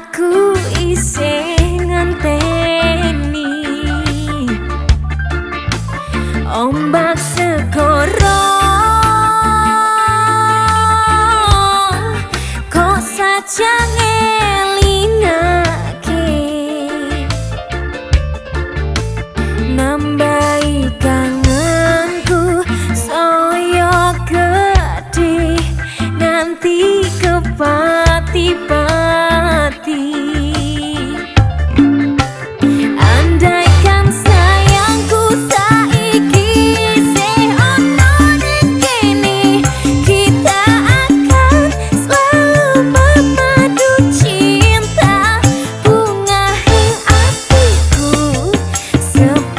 aku jump